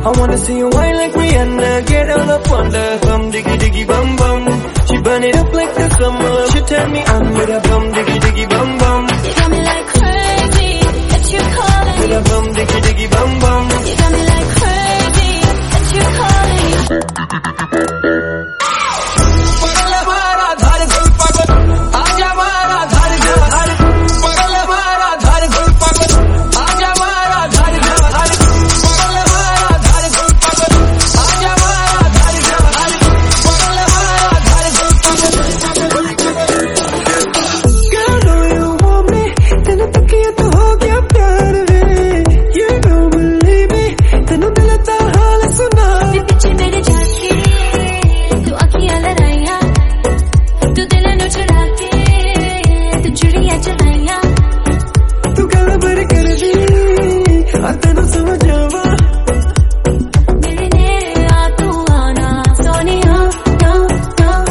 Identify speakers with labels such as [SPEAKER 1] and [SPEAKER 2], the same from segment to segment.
[SPEAKER 1] I wanna see you whine like Rihanna Get all up on the hum, Diggy diggy bum bum She burn it up like the summer. She tell me I'm with a bum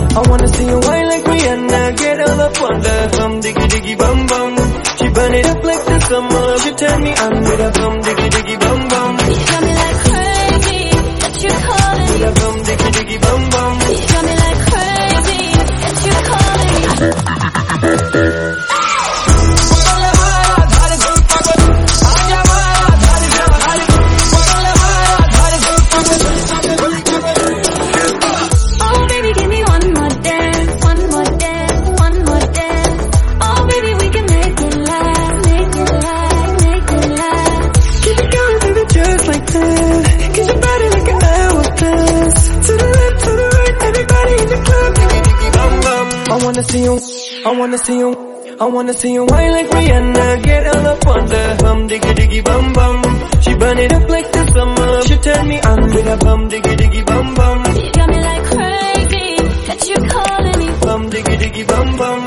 [SPEAKER 1] I wanna see
[SPEAKER 2] you white like Rihanna Get all
[SPEAKER 1] up on the diggy diggy bum bum.
[SPEAKER 2] She burn it up like the summer You
[SPEAKER 1] turn me on with a bum diggy wanna see you,
[SPEAKER 2] I wanna see you,
[SPEAKER 1] I wanna see you whine like Rihanna. Get all up on the hum, diggy diggy bum bum. She burn it up like the summer. She turn me on with a bum, diggy diggy bum bum.
[SPEAKER 2] You got me like crazy that you calling me
[SPEAKER 1] bum, diggy diggy bum bum.